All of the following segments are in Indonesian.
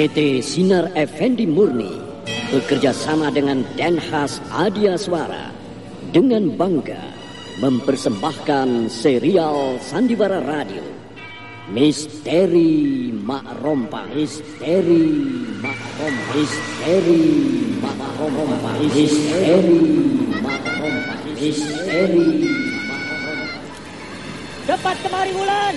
PT Sinar Effendi Murni bekerja sama dengan Denhas Adia Suara dengan bangga mempersembahkan serial Sandiwara Radio Misteri Mak Rompang Misteri Mak Rompang Misteri Mak Rompang Misteri Mak Rompang Misteri Cepat kemari Wulan.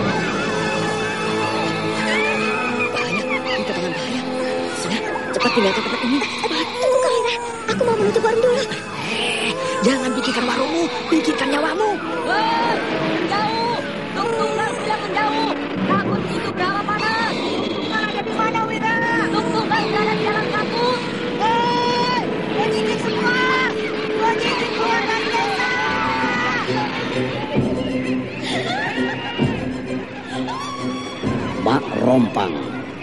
Cepat tinggalkan tempat ini. Tunggu Kamira, aku mau menutup warung dulu. Eh, jangan pikirkan warungmu, pikirkan nyawamu. Hei, menjauh! Tung-tunggal sudah menjauh! Takut itu berapa panas! Tung-tunggal ada di mana, Wira? Tung-tunggal berada di dalam kabut! Hei, berjidik semua! Berjidik keluar dari desa! Mak Rompang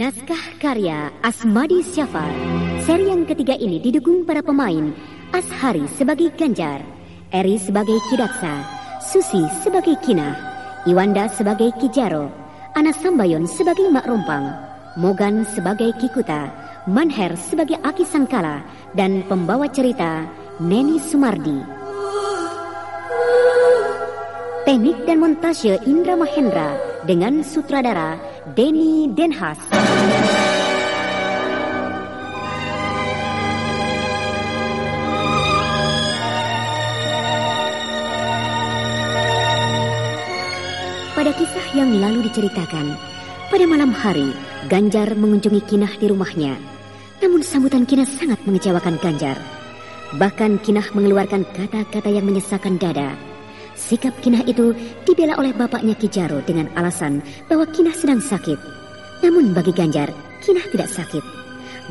Naskah karya Asmadi Syafar. Seri yang ketiga ini didukung para pemain Ashari sebagai Ganjar, Eri sebagai Kidaksa, Susi sebagai Kinah, Iwanda sebagai Kijaro, Ana Sambayon sebagai Mak Rompang, Mogan sebagai Kikuta, Manher sebagai Aki Sangkala, dan pembawa cerita Neni Sumardi. Teknik dan montase Indra Mahendra dengan sutradara Denny Denhas. Pada kisah yang lalu diceritakan, Pada malam hari, Ganjar mengunjungi Kinah di rumahnya. Namun sambutan Kinah sangat mengecewakan Ganjar. Bahkan Kinah mengeluarkan kata-kata yang menyesakan dada. Sikap Kinah itu dibela oleh bapaknya Kijaro dengan alasan bahwa Kinah sedang sakit. Namun bagi Ganjar, Kinah tidak sakit.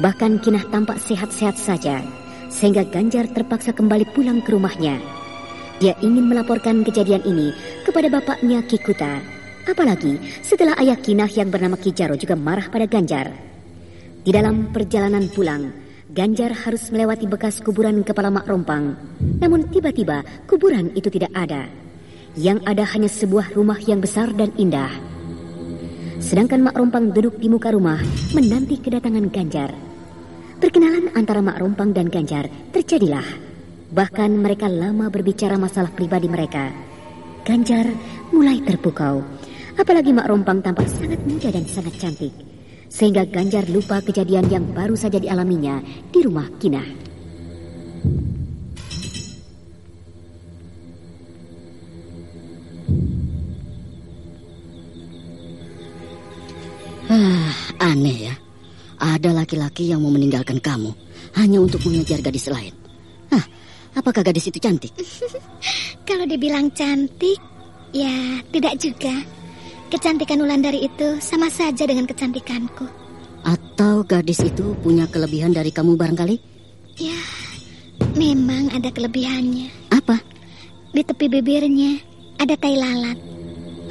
Bahkan Kinah tampak sehat-sehat saja, sehingga Ganjar terpaksa kembali pulang ke rumahnya. Dia ingin melaporkan kejadian ini kepada bapaknya Kikuta. Apalagi setelah ayah Kinah yang bernama Kijaro juga marah pada Ganjar. Di dalam perjalanan pulang, Ganjar harus melewati bekas kuburan kepala Mak Rompang. Namun tiba-tiba kuburan itu tidak ada. Yang ada hanya sebuah rumah yang besar dan indah. Sedangkan Mak Rompang duduk di muka rumah menanti kedatangan Ganjar. Perkenalan antara Mak Rompang dan Ganjar terjadilah. Bahkan mereka lama berbicara masalah pribadi mereka. Ganjar mulai terpukau. Apalagi Mak Rompang tampak sangat muda dan sangat cantik. Sehingga Ganjar lupa kejadian yang baru saja dialaminya di rumah Kinah. Ah, aneh ya. Ada laki-laki yang mau meninggalkan kamu hanya untuk mengejar gadis lain. Hah, apakah gadis itu cantik? Kalau dibilang cantik, ya tidak juga. Kecantikan Wulandari itu sama saja dengan kecantikanku. Atau gadis itu punya kelebihan dari kamu barangkali? Ya, memang ada kelebihannya. Apa? Di tepi bibirnya ada tai lalat.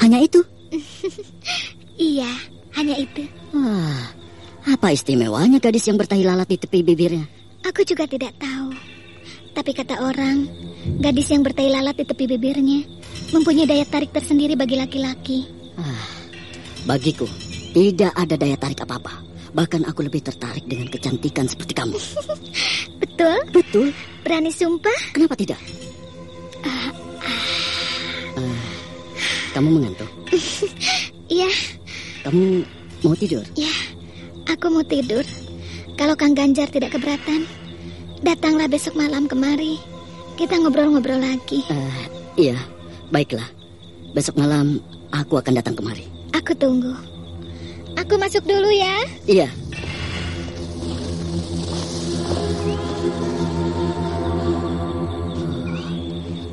Hanya itu? Iya, hanya itu. Wah, apa istimewanya gadis yang bertahi lalat di tepi bibirnya? Aku juga tidak tahu. Tapi kata orang, gadis yang bertahi lalat di tepi bibirnya mempunyai daya tarik tersendiri bagi laki-laki. Ah, bagiku, tidak ada daya tarik apa-apa. Bahkan aku lebih tertarik dengan kecantikan seperti kamu. Betul? Betul. Berani sumpah? Kenapa tidak? Ah, kamu mengantuk? Iya, Kamu mau tidur? ya. Aku mau tidur. Kalau Kang Ganjar tidak keberatan, datanglah besok malam kemari. Kita ngobrol-ngobrol lagi. Eh, iya, baiklah. Besok malam aku akan datang kemari. Aku tunggu. Aku masuk dulu ya. Iya.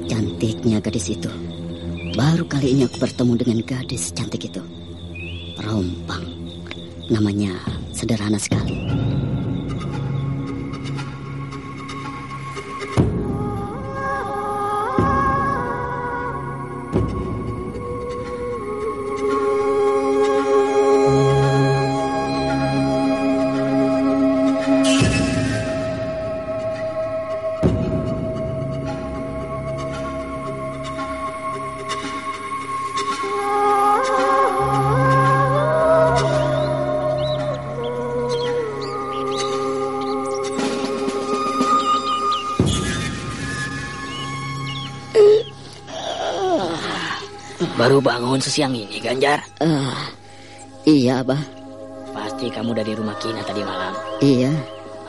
Cantiknya gadis itu. Baru kali ini aku bertemu dengan gadis cantik itu. Rompang. Namanya sederhana sekali. Bangun sesiang ini, Ganjar. Ah, iya, Abah. Pasti kamu dari rumah Kina tadi malam. Iya.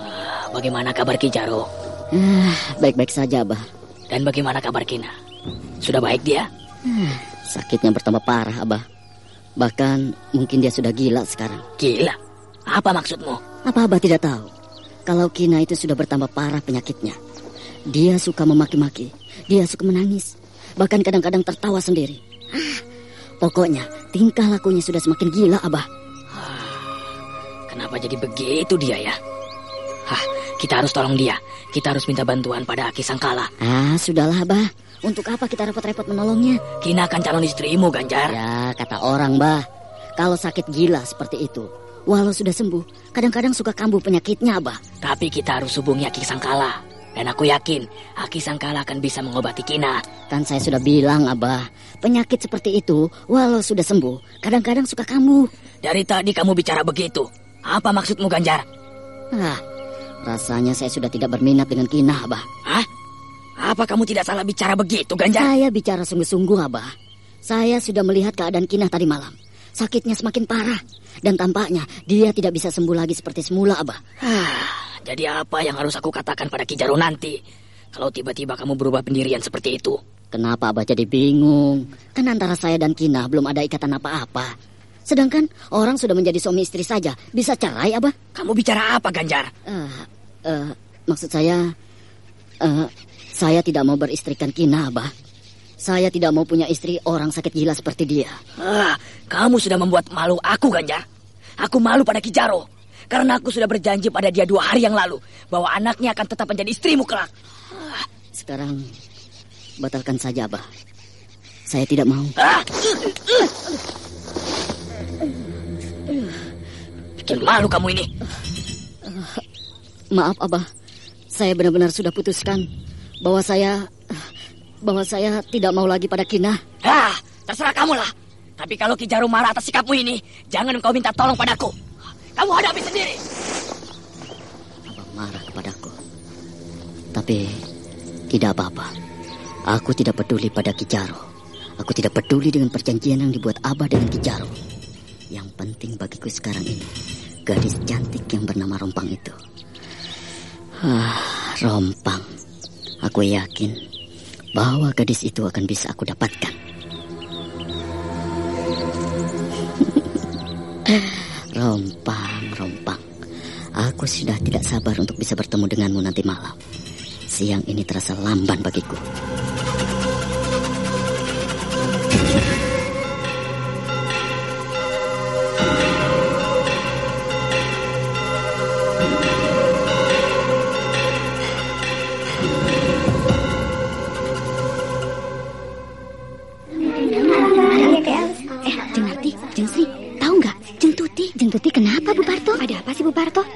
Ah, bagaimana kabar Kijaro? Ah, baik-baik saja, Abah. Dan bagaimana kabar Kina? Sudah baik dia? Ah, sakitnya bertambah parah, Abah. Bahkan mungkin dia sudah gila sekarang. Gila. Apa maksudmu? Apa Abah tidak tahu? Kalau Kina itu sudah bertambah parah penyakitnya. Dia suka memaki-maki. Dia suka menangis. Bahkan kadang-kadang tertawa sendiri. Ah, pokoknya tingkah lakunya sudah semakin gila, Abah. Kenapa jadi begitu dia ya? Hah, kita harus tolong dia. Kita harus minta bantuan pada Aki Sangkala. Ah, sudahlah, Abah. Untuk apa kita repot-repot menolongnya? Kina kan calon istrimu, Ganjar. Ya, kata orang, Bah. Kalau sakit gila seperti itu, walau sudah sembuh, kadang-kadang suka kambuh penyakitnya, Abah. Tapi kita harus hubungi Aki Sangkala. Dan aku yakin Aki Sangkala akan bisa mengobati Kina. Kan saya sudah bilang, Abah, penyakit seperti itu, walau sudah sembuh, kadang-kadang suka kambuh. Dari tadi kamu bicara begitu. Apa maksudmu, Ganjar? Ah, rasanya saya sudah tidak berminat dengan Kina, Abah. Hah? Apa kamu tidak salah bicara begitu, Ganjar? Saya bicara sungguh-sungguh, Abah. Saya sudah melihat keadaan Kinah tadi malam. Sakitnya semakin parah. Dan tampaknya dia tidak bisa sembuh lagi seperti semula, Abah. Hah, jadi apa yang harus aku katakan pada Kijaro nanti? Kalau tiba-tiba kamu berubah pendirian seperti itu. Kenapa Abah jadi bingung? Kan antara saya dan Kinah belum ada ikatan apa-apa. Sedangkan orang sudah menjadi suami istri saja bisa cerai, Abah. Kamu bicara apa, Ganjar? Eh, eh, maksud saya, eh, saya tidak mau beristrikan Kina, Abah. Saya tidak mau punya istri orang sakit gila seperti dia. Ah, kamu sudah membuat malu aku, Ganjar. Aku malu pada Kijaro. Karena aku sudah berjanji pada dia dua hari yang lalu bahwa anaknya akan tetap menjadi istrimu kelak. Sekarang batalkan saja, Abah. Saya tidak mau. Ah! Bikin malu kamu ini. Maaf, Abah. Saya benar-benar sudah putuskan bahwa saya bahwa saya tidak mau lagi pada Kina. Ah, terserah kamu lah. Tapi kalau Kijaro marah atas sikapmu ini, jangan kau minta tolong padaku. Kamu hadapi sendiri. Abah marah kepadaku. Tapi tidak apa-apa. Aku tidak peduli pada Kijaro. Aku tidak peduli dengan perjanjian yang dibuat Abah dengan Kijaro. Yang penting bagiku sekarang ini, gadis cantik yang bernama Rompang itu. Ah, Rompang. Aku yakin bahwa gadis itu akan bisa aku dapatkan. rompang. Sudah tidak sabar untuk bisa bertemu denganmu nanti malam. Siang ini terasa lamban bagiku.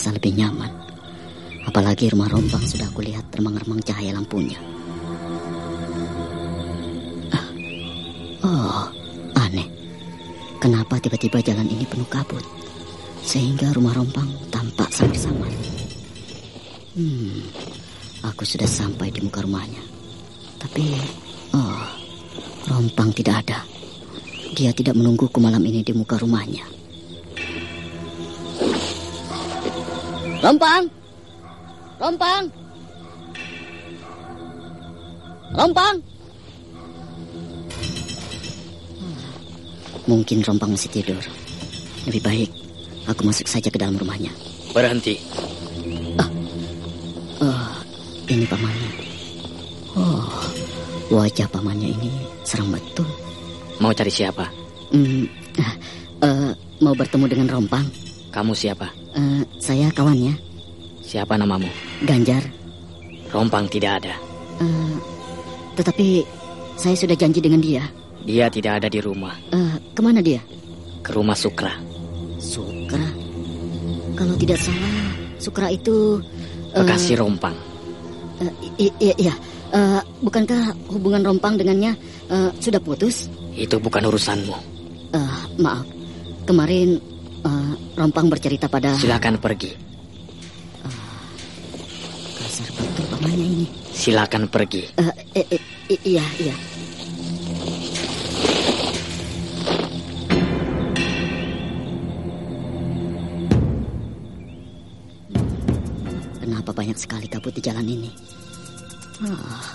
Terasa lebih nyaman. Apalagi rumah rompang sudah aku lihat remang-remang cahaya lampunya. Ah, Oh, aneh. Kenapa tiba-tiba jalan ini penuh kabut? Sehingga rumah rompang tampak samar-samar. Hmm, aku sudah sampai di muka rumahnya. Tapi, oh, rompang tidak ada. Dia tidak menungguku malam ini di muka rumahnya. Rompang! Rompang! Rompang! Mungkin Rompang masih tidur. Lebih baik aku masuk saja ke dalam rumahnya. Berhenti. Oh, ini pamannya. Oh, wajah pamannya ini seram betul. Mau cari siapa? Hmm, ah, eh, mau bertemu dengan Rompang. Kamu siapa? Eh, saya kawannya, Siapa namamu? Ganjar. Rompang tidak ada. Eh, tetapi saya sudah janji dengan dia. Dia tidak ada di rumah. Eh, ke mana dia? Ke rumah Sukra. Sukra. Kalau tidak salah, Sukra itu eh, Bekasi Rompang. eh, i- i- iya. Eh, bukankah hubungan Rompang dengannya eh, sudah putus? Itu bukan urusanmu. Eh, maaf. Kemarin eh, Rompang bercerita pada Silakan pergi. kasar betul pamannya ini. Silakan pergi. Eh, eh, eh, iya, iya. Kenapa banyak sekali kabut di jalan ini? Ah,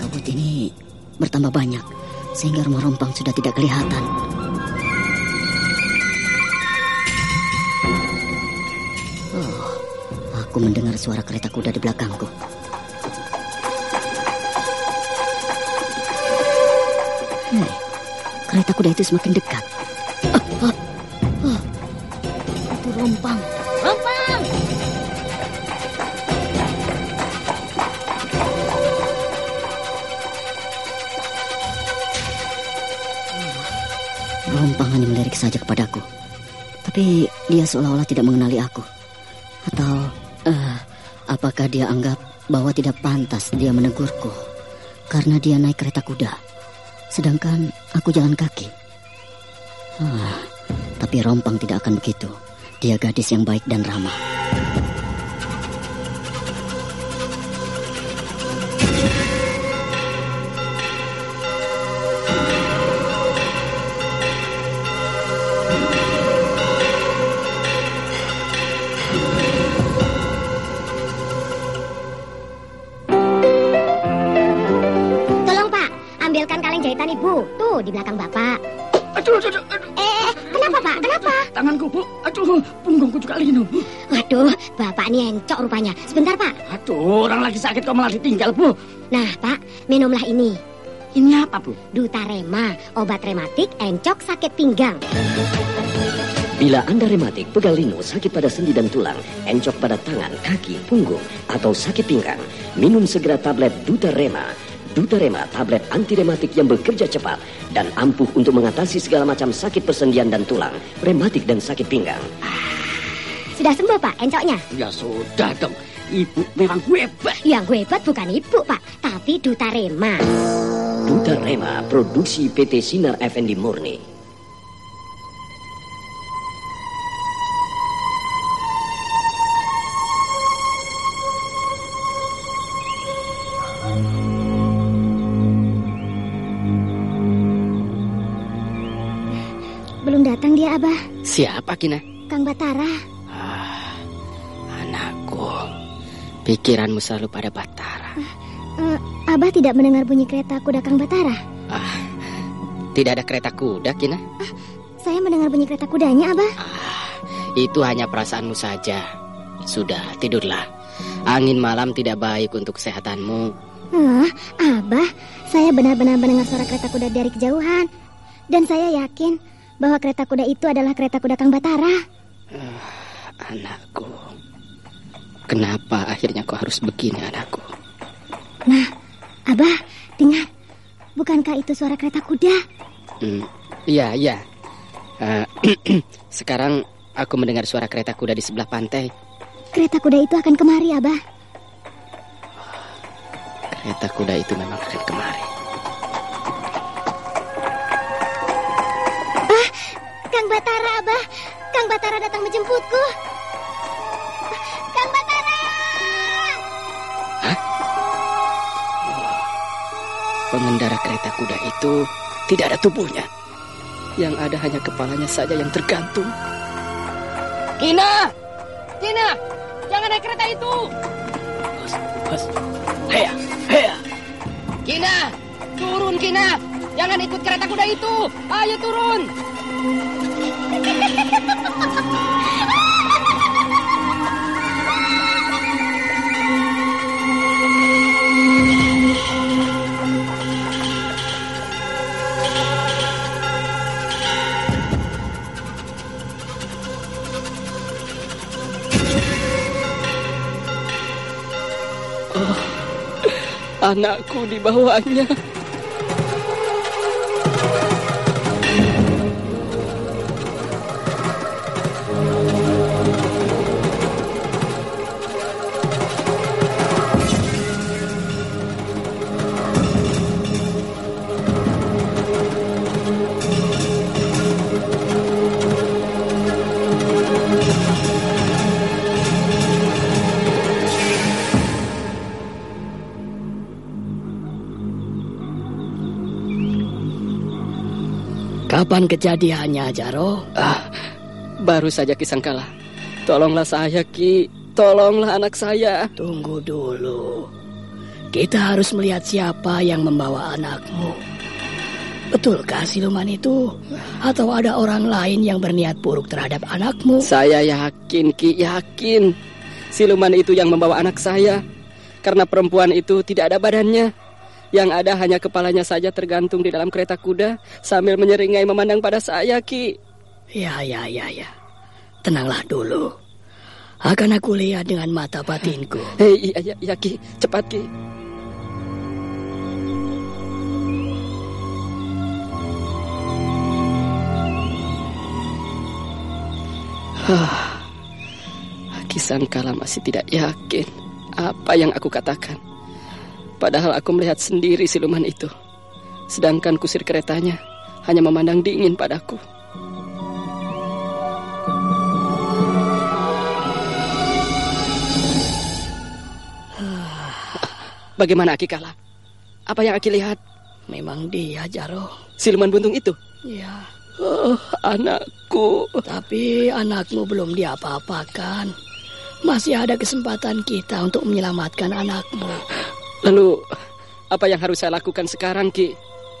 kabut ini bertambah banyak sehingga rumah rompang sudah tidak kelihatan. aku mendengar suara kereta kuda di belakangku. Hei, kereta kuda itu semakin dekat. Oh, oh. Itu rompang. Rompang! Rompang hanya melirik saja kepadaku. Tapi dia seolah-olah tidak mengenali aku. Apakah dia anggap bahwa tidak pantas dia menegurku? Karena dia naik kereta kuda. Sedangkan aku jalan kaki. Ah, tapi Rompang tidak akan begitu. Dia gadis yang baik dan ramah. Di belakang Bapak. Aduh, aduh, aduh, aduh. Eh, kenapa Pak? Kenapa? Tanganku, Bu. Aduh, punggungku juga linu. Waduh, Bapak ini encok rupanya. Sebentar Pak. Aduh, orang lagi sakit kok malah ditinggal, Bu. Nah Pak, minumlah ini. Ini apa, Bu? Dutarema, obat rematik encok sakit pinggang. Bila Anda rematik, pegal linu, sakit pada sendi dan tulang, encok pada tangan, kaki, punggung, atau sakit pinggang, minum segera tablet Dutarema. Dutarema, tablet anti rematik yang bekerja cepat dan ampuh untuk mengatasi segala macam sakit persendian dan tulang, rematik dan sakit pinggang. Sudah sembuh Pak encoknya? Ya sudah dong. Ibu memang hebat. Yang hebat bukan Ibu Pak, tapi Dutarema. Dutarema, produksi PT Sinar Effendi Murni. Siapa Kina? Kang Batara. Ah, anakku. Pikiranmu selalu pada Batara. Eh, Abah tidak mendengar bunyi kereta kuda Kang Batara. Ah, tidak ada kereta kuda, Kina. Saya mendengar bunyi kereta kudanya Abah. Itu hanya perasaanmu saja. Sudah, tidurlah. Angin malam tidak baik untuk kesehatanmu. Ah, Abah, saya benar-benar mendengar suara kereta kuda dari kejauhan. Dan saya yakin bahwa kereta kuda itu adalah kereta kuda Kang Batara. Anakku. Kenapa akhirnya kau harus begini, anakku? Nah, Abah, dengar. Bukankah itu suara kereta kuda? Hmm, iya, iya. Eh, sekarang aku mendengar suara kereta kuda di sebelah pantai. Kereta kuda itu akan kemari, Abah. Kereta kuda itu memang akan kemari. Kang Batara, Abah. Kang Batara datang menjemputku. Kang Batara! Pengendara kereta kuda itu tidak ada tubuhnya. Yang ada hanya kepalanya saja yang tergantung. Kina! Kina! Jangan naik kereta itu! Bos, bos. Heya, heya. Kina! Turun, Kina! Jangan ikut kereta kuda itu! Ayo turun! Anakku di Kapan kejadiannya, Jaro? Ah, baru saja Kisangkala. Tolonglah saya, Ki. Tolonglah anak saya. Tunggu dulu. Kita harus melihat siapa yang membawa anakmu. Betulkah siluman itu? Atau ada orang lain yang berniat buruk terhadap anakmu? Saya yakin, Ki, yakin. Siluman itu yang membawa anak saya. Karena perempuan itu tidak ada badannya. Yang ada hanya kepalanya saja tergantung di dalam kereta kuda sambil menyeringai memandang pada saya, Ki. Ya, ya, ya, ya. Tenanglah dulu. Akan aku lihat dengan mata batinku. Hei, iya, iya, iya, Ki. Cepat, Ki. Kisan kala masih tidak yakin apa yang aku katakan. Padahal aku melihat sendiri siluman itu. Sedangkan kusir keretanya hanya memandang dingin padaku. Bagaimana Aki Kala? Apa yang Aki lihat? Memang dia, Jaro. Siluman buntung itu? Ya. Oh, anakku. Tapi anakmu belum diapa-apakan. Masih ada kesempatan kita untuk menyelamatkan anakmu. Lalu, apa yang harus saya lakukan sekarang, Ki?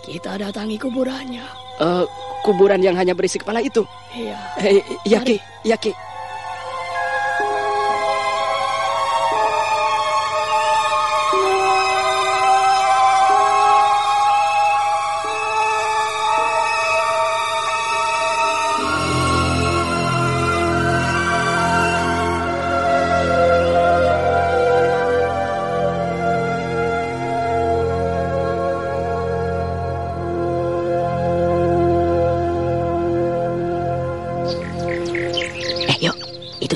Kita datangi kuburannya. Uh, kuburan yang hanya berisi kepala itu? Iya. Eh, iya, Ki. Iya, Ki.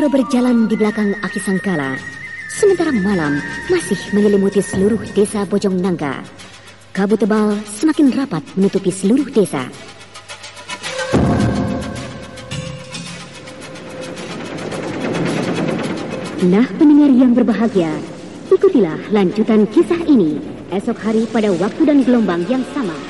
Kijaro berjalan di belakang Aki Sangkala, sementara malam masih menyelimuti seluruh desa Bojong Nangka. Kabut tebal semakin rapat menutupi seluruh desa. Nah pendengar yang berbahagia, ikutilah lanjutan kisah ini esok hari pada waktu dan gelombang yang sama.